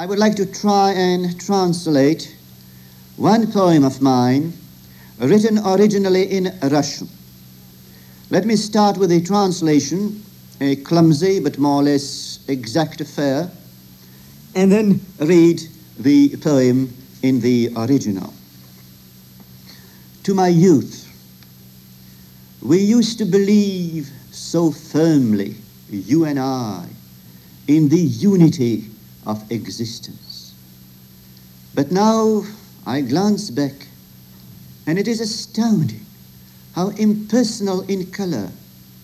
I would like to try and translate one poem of mine written originally in Russian. Let me start with a translation, a clumsy but more or less exact affair, and then read the poem in the original. To my youth, we used to believe so firmly, you and I, in the unity of existence. But now I glance back, and it is astounding how impersonal in color,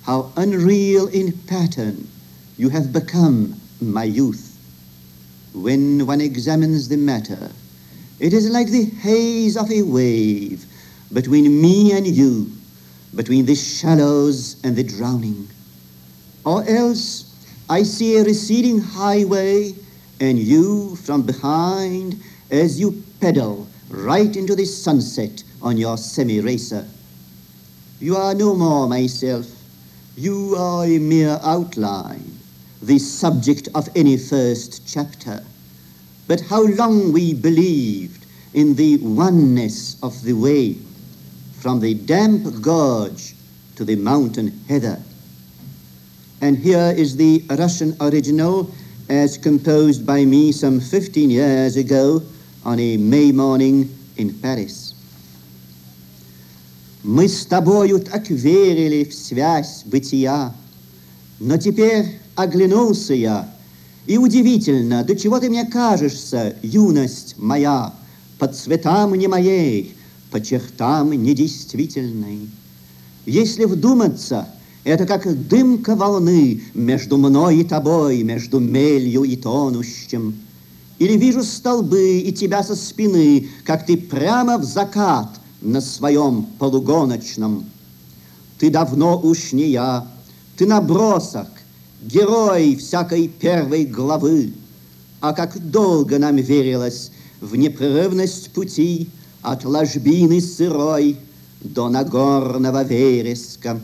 how unreal in pattern you have become, my youth. When one examines the matter, it is like the haze of a wave between me and you, between the shallows and the drowning. Or else I see a receding highway and you from behind as you pedal right into the sunset on your semi-racer. You are no more myself. You are a mere outline, the subject of any first chapter. But how long we believed in the oneness of the way, from the damp gorge to the mountain heather. And here is the Russian original as composed by me some 15 years ago on a May morning in Paris. Мы с тобою так верили в связь бытия, но теперь оглянулся я, и удивительно, до чего ты мне кажешься, юность моя, по цветам не моей, по чертам недействительной. Если вдуматься, это как дымка волны между мной и тобой, между мелью и тонущим. Или вижу столбы и тебя со спины, как ты прямо в закат на своем полугоночном. Ты давно уж не я, ты набросок, герой всякой первой главы. А как долго нам верилось в непрерывность пути от ложбины сырой до Нагорного вереска.